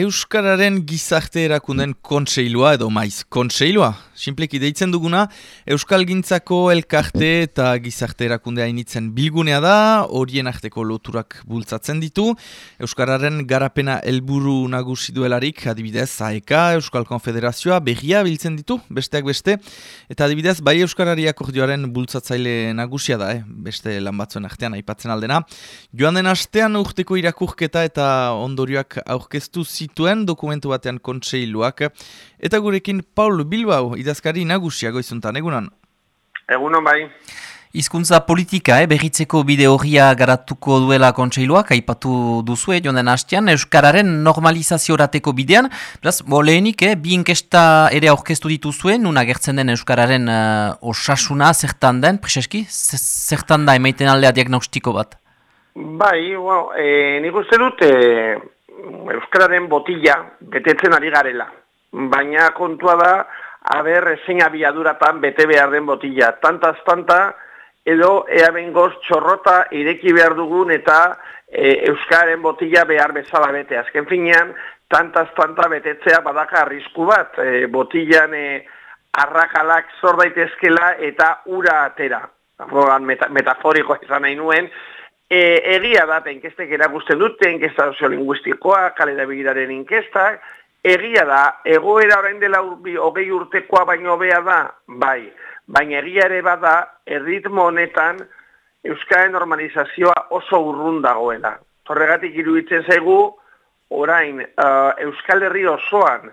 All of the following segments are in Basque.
Euskararen gizarte erakunden kontseilua edo maiz kontseilua. Simpleki deitzen duguna, Euskal Gintzako elkarte eta gizarte erakundea initzen bilgunea da, horien arteko loturak bultzatzen ditu. Euskararen garapena helburu nagusi duelarik, adibidez, AEK, Euskal Konfederazioa, berria biltzen ditu, besteak beste. Eta adibidez, bai Euskarari akordioaren bultzatzaile nagusia da, eh? beste lan batzuen artean aipatzen aldena. Joan den astean urteko irakurketa eta ondorioak aurkeztu zituen dokumentu batean kontseiluak. Eta gurekin Paul Bilbao, idazkari nagusia goizuntan, egunan? Egunon bai. Hizkuntza politika, eh, berritzeko bide horria garatuko duela kontseiluak, aipatu duzu, eh, joan hastian, Euskararen normalizaziorateko bidean, beraz, bo lehenik, eh, bi inkesta ere aurkeztu dituzuen, nun agertzen den Euskararen uh, osasuna, zertan den, Priseski, zertan da emaiten aldea diagnostiko bat? Bai, bueno, eh, nik uste dut, eh, Euskararen botilla betetzen ari garela. Baina kontua da, haber ezin abiaduratan bete behar den botilla. Tantaz tanta, edo ea bengoz txorrota ireki behar dugun eta e, Euskararen botilla behar bezala bete. Azken finean, tantaz tanta betetzea badaka arrisku bat. E, botillan e, arrakalak zor daitezkela eta ura atera. metaforiko izan nahi nuen, E, egia da, enkestek erakusten dute, enkesta soziolinguistikoa, kale da begiraren inkestak, egia da, egoera orain dela urbi, hogei urtekoa baino bea da, bai, baina egia ere bada, erritmo honetan, Euskaren normalizazioa oso urrun dagoela. Horregatik iruditzen zaigu, orain, uh, Euskal Herri osoan,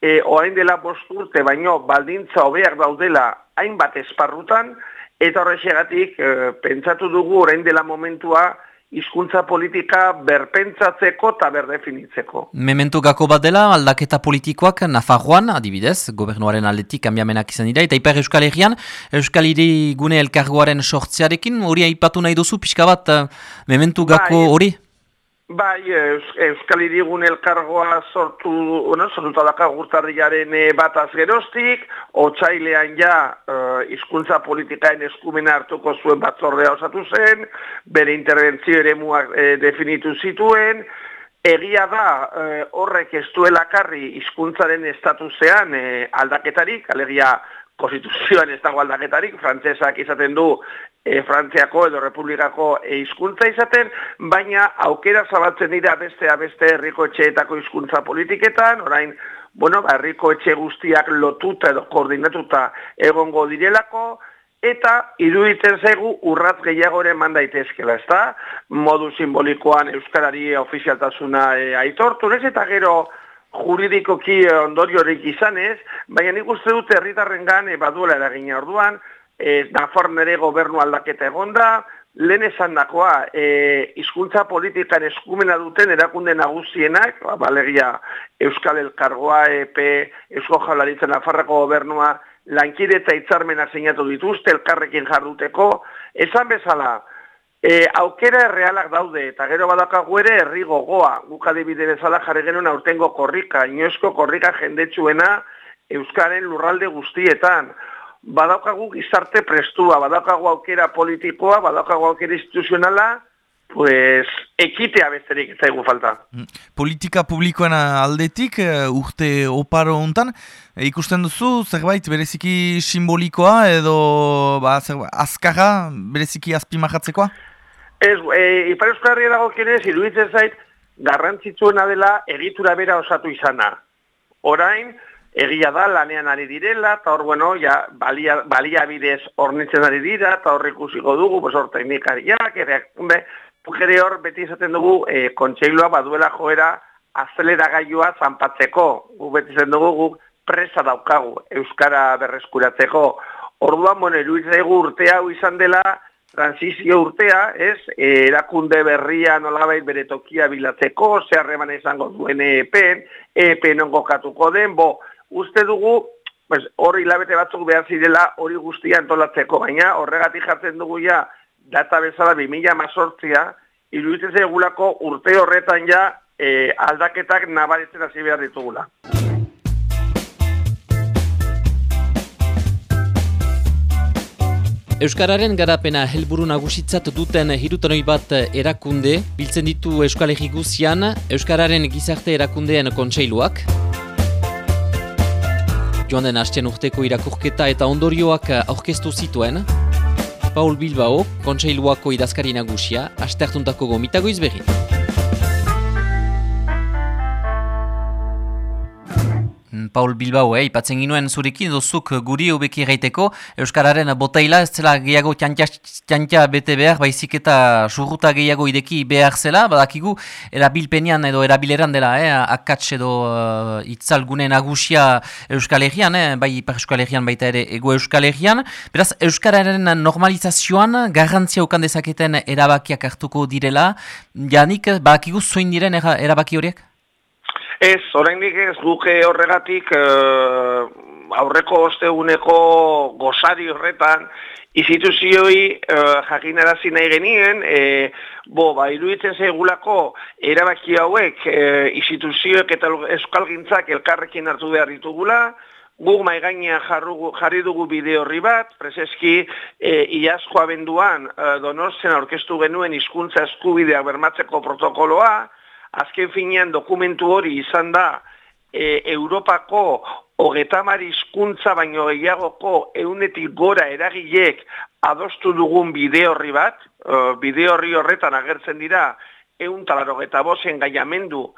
e, orain dela bost urte, baino baldintza hobeak daudela hainbat esparrutan, Eta horrexegatik, e, pentsatu dugu orain dela momentua, hizkuntza politika berpentsatzeko eta berdefinitzeko. Memento gako bat dela, aldaketa politikoak Nafarroan, adibidez, gobernuaren aldetik kanbiamenak izan dira, eta Ipar Euskal Herrian, Euskal Hiri gune elkargoaren sortzearekin, hori aipatu nahi duzu, pixka bat, eh, memento gako bai. hori? Bai, Euskal Irigun elkargoa sortu, bueno, sortuta daka gurtarriaren eh, bat azgerostik, otxailean ja uh, izkuntza politikaen eskumena hartuko zuen batzordea osatu zen, bere interventzio ere muak eh, definitu zituen, egia da horrek ez duela karri izkuntzaren estatusean aldaketarik, alegia konstituzioan ez dago aldaketarik, frantzesak izaten du e, Frantziako edo Republikako hizkuntza izaten, baina aukera zabaltzen dira beste beste herriko etxeetako hizkuntza politiketan, orain, bueno, ba, herriko etxe guztiak lotuta edo koordinatuta egongo direlako, eta iruditzen zaigu urratz gehiagoren mandaitezkela, ez da? Modu simbolikoan Euskarari ofizialtasuna e, aitortu, ez eta gero juridikoki ondoriorik izanez, baina nik uste dute herritarren gan e, baduela eragina orduan, e, Nafarroan ere gobernu aldaketa egonda, lehen esan dakoa, e, izkuntza politikan eskumena duten erakunde nagusienak, ba, balegia Euskal Elkargoa, EP, Eusko Jaularitzen Nafarrako gobernua, lankide eta itzarmena zeinatu dituzte, elkarrekin jarduteko, esan bezala, e, aukera errealak daude, eta gero badakagu ere herri gogoa, gukadibide bezala jarri genuen aurtengo korrika, inoezko korrika jendetsuena Euskaren lurralde guztietan, badaukagu gizarte prestua, badaukagu aukera politikoa, badaukagu aukera instituzionala, pues ekitea besterik ez zaigu falta. Mm. Politika publikoen aldetik, uh, urte oparo hontan, eh, ikusten duzu zerbait bereziki simbolikoa edo ba, zerbait, azkarra bereziki azpimahatzekoa? Ez, e, Ipar Euskarri dago kenez, iruditzen zait, garrantzitsuena dela egitura bera osatu izana. Orain, egia da lanean ari direla, eta hor, bueno, ja, balia, balia bidez ornitzen ari dira, eta hor ikusiko dugu, pues hor teknikariak, ere, ere hor beti izaten dugu, e, kontseilua baduela joera azelera gaioa zanpatzeko, gu beti izaten dugu, gu presa daukagu, Euskara berreskuratzeko. Orduan, bueno, iruditzen urte hau izan dela, transizio urtea, ez, erakunde berria nolabait bere tokia bilatzeko, zeharreman izango duen EPen, EPen ongo katuko den, bo, uste dugu, pues, hori hilabete batzuk behar zirela hori guztia antolatzeko, baina horregatik jartzen dugu ja data bezala 2000 mazortzia, iruditzen zegulako urte horretan ja e, aldaketak nabaritzen hasi behar ditugula. Euskararen garapena helburu nagusitzat duten hirutanoi bat erakunde, biltzen ditu Euskal Guzian, Euskararen gizarte erakundeen kontseiluak. Joan den hasten urteko irakurketa eta ondorioak aurkeztu zituen. Paul Bilbao, kontseiluako idazkari nagusia, astertuntako gomitago izberri. Paul Bilbao, eh, ipatzen ginuen zurekin, dozuk guri ubeki gaiteko, Euskararen botaila ez zela gehiago txantia bete behar, baizik eta surruta gehiago ideki behar zela, badakigu erabilpenian edo erabileran dela, eh, akats edo uh, itzalgune nagusia Euskal Herrian, eh, bai Ipar Euskal Herrian baita ere ego Euskal Herrian, beraz Euskararen normalizazioan garrantzia ukan dezaketen erabakiak hartuko direla, janik badakigu zoin diren erabaki horiek? Ez, oraindik ez duke horregatik uh, aurreko osteguneko gozari horretan instituzioi uh, jakinarazi nahi genien, e, bo, ba, iruditzen zegulako erabaki hauek uh, instituzioek eta euskalgintzak elkarrekin hartu behar ditugula, guk maigainia jarri dugu bideo horri bat, prezeski e, iazko abenduan e, donosten aurkeztu genuen hizkuntza eskubideak bermatzeko protokoloa, azken finean dokumentu hori izan da e, Europako hogetamar hizkuntza baino gehiagoko eunetik gora eragileek adostu dugun bide horri bat, e, bide horri horretan agertzen dira eun talarogeta bozen gaiamendu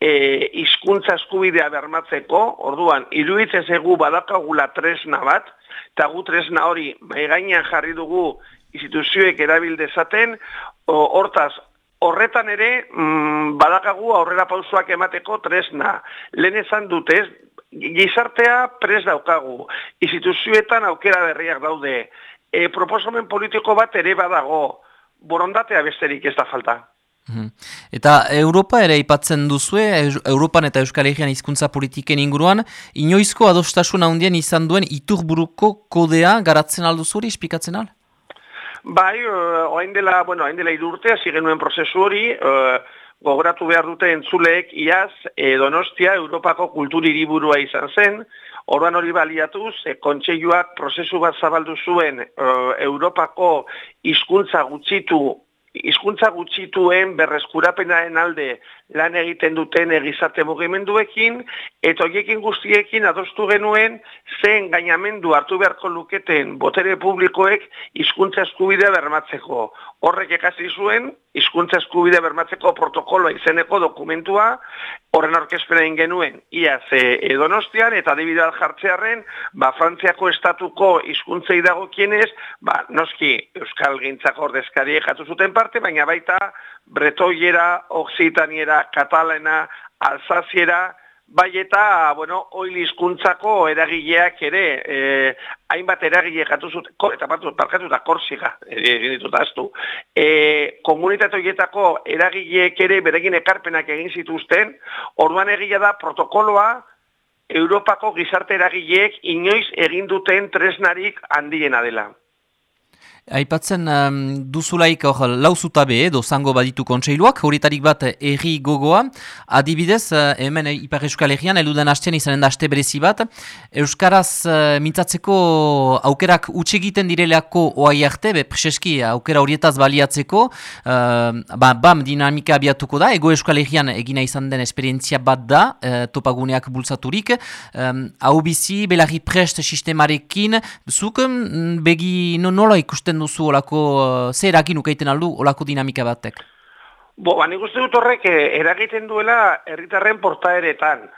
e, izkuntza eskubidea bermatzeko, orduan, iruditzen zegu badakagula tresna bat, eta gu tresna hori maigainan jarri dugu instituzioek erabildezaten, hortaz, Horretan ere, mm, badakagu aurrera pausoak emateko tresna. Lehen esan dute, gizartea pres daukagu. Instituzioetan aukera berriak daude. E, proposamen politiko bat ere badago. Borondatea besterik ez da falta. Mhm. Eta Europa ere ipatzen duzue, Europan eta Euskal Herrian hizkuntza politiken inguruan, inoizko adostasun handien izan duen iturburuko kodea garatzen alduzuri, ispikatzen al? Bai, uh, oain dela, bueno, oain dela idurte, hasi genuen prozesu hori, uh, gogoratu behar dute entzuleek iaz, e, Donostia, Europako kultuririburua izan zen, Orduan hori baliatuz, e, kontseiluak prozesu bat zabaldu zuen Europako hizkuntza gutxitu hizkuntza gutxituen berreskurapenaren alde lan egiten duten egizate mugimenduekin, eta horiekin guztiekin adostu genuen zen gainamendu hartu beharko luketen botere publikoek hizkuntza eskubidea bermatzeko. Horrek ekasi zuen, hizkuntza eskubidea bermatzeko protokoloa izeneko dokumentua, horren orkespena genuen ia ze edonostian, eta debidal jartzearen, ba, Frantziako estatuko hizkuntzei dago kienez, ba, noski Euskal Gintzako ordezkariek jatu zuten parte, baina baita bretoiera, oksitaniera, katalena, alzaziera, bai eta, bueno, oil hizkuntzako eragileak ere, eh, hainbat eragile jatu zuten, eta batu, parkatu da korsiga, egin ditut aztu, e, komunitate horietako eragileek ere beregin ekarpenak egin zituzten, orduan egila da protokoloa, Europako gizarte eragileek inoiz egin duten tresnarik handiena dela. Aipatzen um, duzulaik hor lauzutabe edo zango baditu kontseiluak, horietarik bat erri gogoa. Adibidez, uh, hemen Ipar Euskal Herrian, eludan hastean izanen da haste berezi bat, Euskaraz uh, mintzatzeko aukerak utxegiten direleako oai arte, be preseski aukera horietaz baliatzeko, uh, ba, bam dinamika abiatuko da, ego Euskal Herrian egina izan den esperientzia bat da, uh, topaguneak bultzaturik, um, hau bizi, belarri prest sistemarekin, zuk mm, begi no, nola ikusten duzu olako, uh, zer erakin ukaiten aldu olako dinamika batek? Bo, ba, nik uste dut horrek eh, eragiten duela herritarren portaeretan.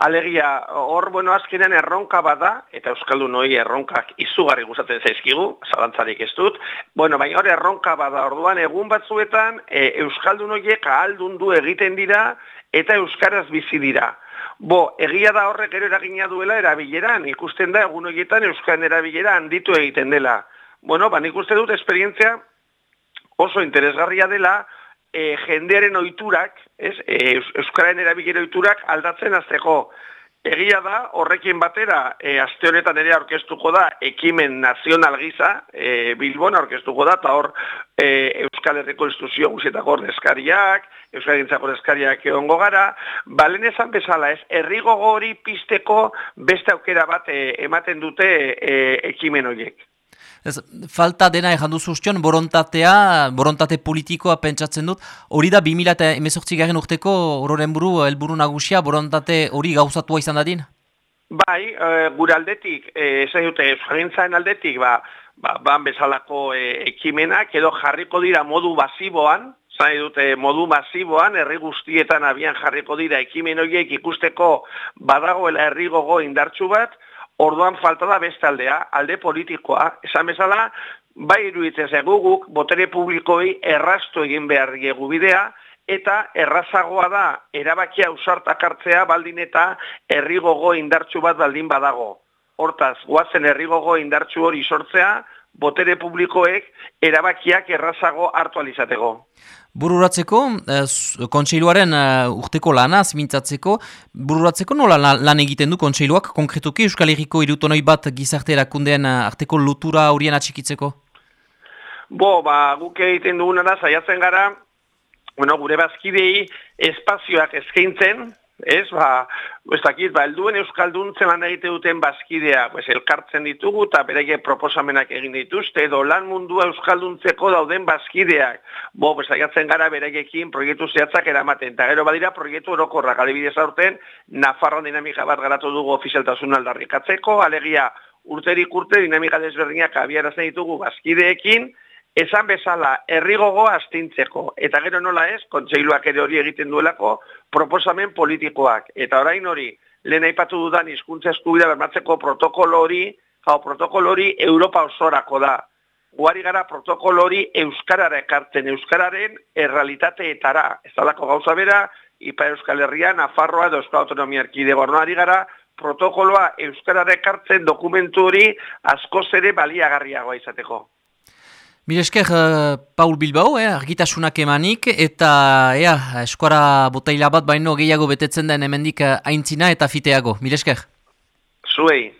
Alegia, hor, bueno, azkenean erronka bada, eta Euskaldu noi erronkak izugarri gustatzen zaizkigu, zalantzarik ez dut, bueno, baina hor erronka bada, orduan egun batzuetan, e, Euskaldu noiek ahaldundu egiten dira, eta Euskaraz bizi dira. Bo, egia da horrek ero eragina duela erabileran, ikusten da egun horietan Euskaren erabilera handitu egiten dela bueno, ba, nik uste dut esperientzia oso interesgarria dela e, jendearen oiturak, ez, e, Euskararen erabilera oiturak aldatzen azteko. Egia da, horrekin batera, e, aste honetan ere aurkeztuko da, ekimen nazional giza, e, Bilbon aurkeztuko da, eta hor e, Euskal Herriko Instituzio guzietako ordezkariak, Euskal Gintzako ordezkariak egongo gara, balen esan bezala ez, errigo gori pisteko beste aukera bat e, ematen dute e, ekimen horiek. Ez, falta dena ejan duzu ustion, borontatea, borontate politikoa pentsatzen dut, hori da 2018 garen urteko hororen buru, helburu nagusia, borontate hori gauzatua izan dadin? Bai, e, gure aldetik, esan dute, euskalintzaren aldetik, ba, ba, ban bezalako e, ekimenak, edo jarriko dira modu basiboan, zai dute modu masiboan, herri guztietan abian jarriko dira ekimen horiek ikusteko badagoela herri gogo indartsu bat, orduan falta da beste aldea, alde politikoa, esan bezala, bai iruditzen zeguguk, botere publikoi errastu egin behar diegu bidea, eta errazagoa da, erabakia usartak hartzea baldin eta errigogo indartsu bat baldin badago. Hortaz, guazen errigogo indartsu hori sortzea, botere publikoek erabakiak errazago hartu alizateko. Bururatzeko, eh, kontseiluaren uh, urteko lanaz mintzatzeko, bururatzeko nola lan egiten du kontseiluak, konkretuki Euskal Herriko irutonoi bat gizarte erakundean uh, arteko lotura horien atxikitzeko? Bo, ba, guk egiten duguna da, zaiatzen gara, bueno, gure bazkidei espazioak eskaintzen, ez, ba, ez dakit, ba, elduen Euskaldun zelan egite duten bazkidea, pues, elkartzen ditugu eta berege proposamenak egin dituzte, edo lan mundua Euskalduntzeko dauden bazkideak, bo, pues, aiatzen gara beregekin proiektu zehatzak eramaten, eta gero badira proiektu orokorrak, adibidez aurten, Nafarroan dinamika bat garatu dugu ofizialtasun aldarrikatzeko, alegia urterik urte dinamika desberdinak abiarazten ditugu bazkideekin, Esan bezala, herrigogo astintzeko, eta gero nola ez, kontseiluak ere hori egiten duelako, proposamen politikoak. Eta orain hori, lehen aipatu dudan hizkuntza eskubida bermatzeko protokolo hori, hau protokolo hori Europa osorako da. Guari gara protokolo hori Euskarara ekartzen, Euskararen errealitateetara. Ez dalako gauza bera, Ipa Euskal Herria, Nafarroa edo Euskal Autonomia Erkidego. Ari gara, protokoloa Euskarara ekartzen dokumentu hori askoz ere baliagarriagoa izateko. Mire esker, uh, Paul Bilbao, eh, argitasunak emanik, eta ea, eskuara botaila bat baino gehiago betetzen den hemendik uh, aintzina eta fiteago. Mire esker. Zuei.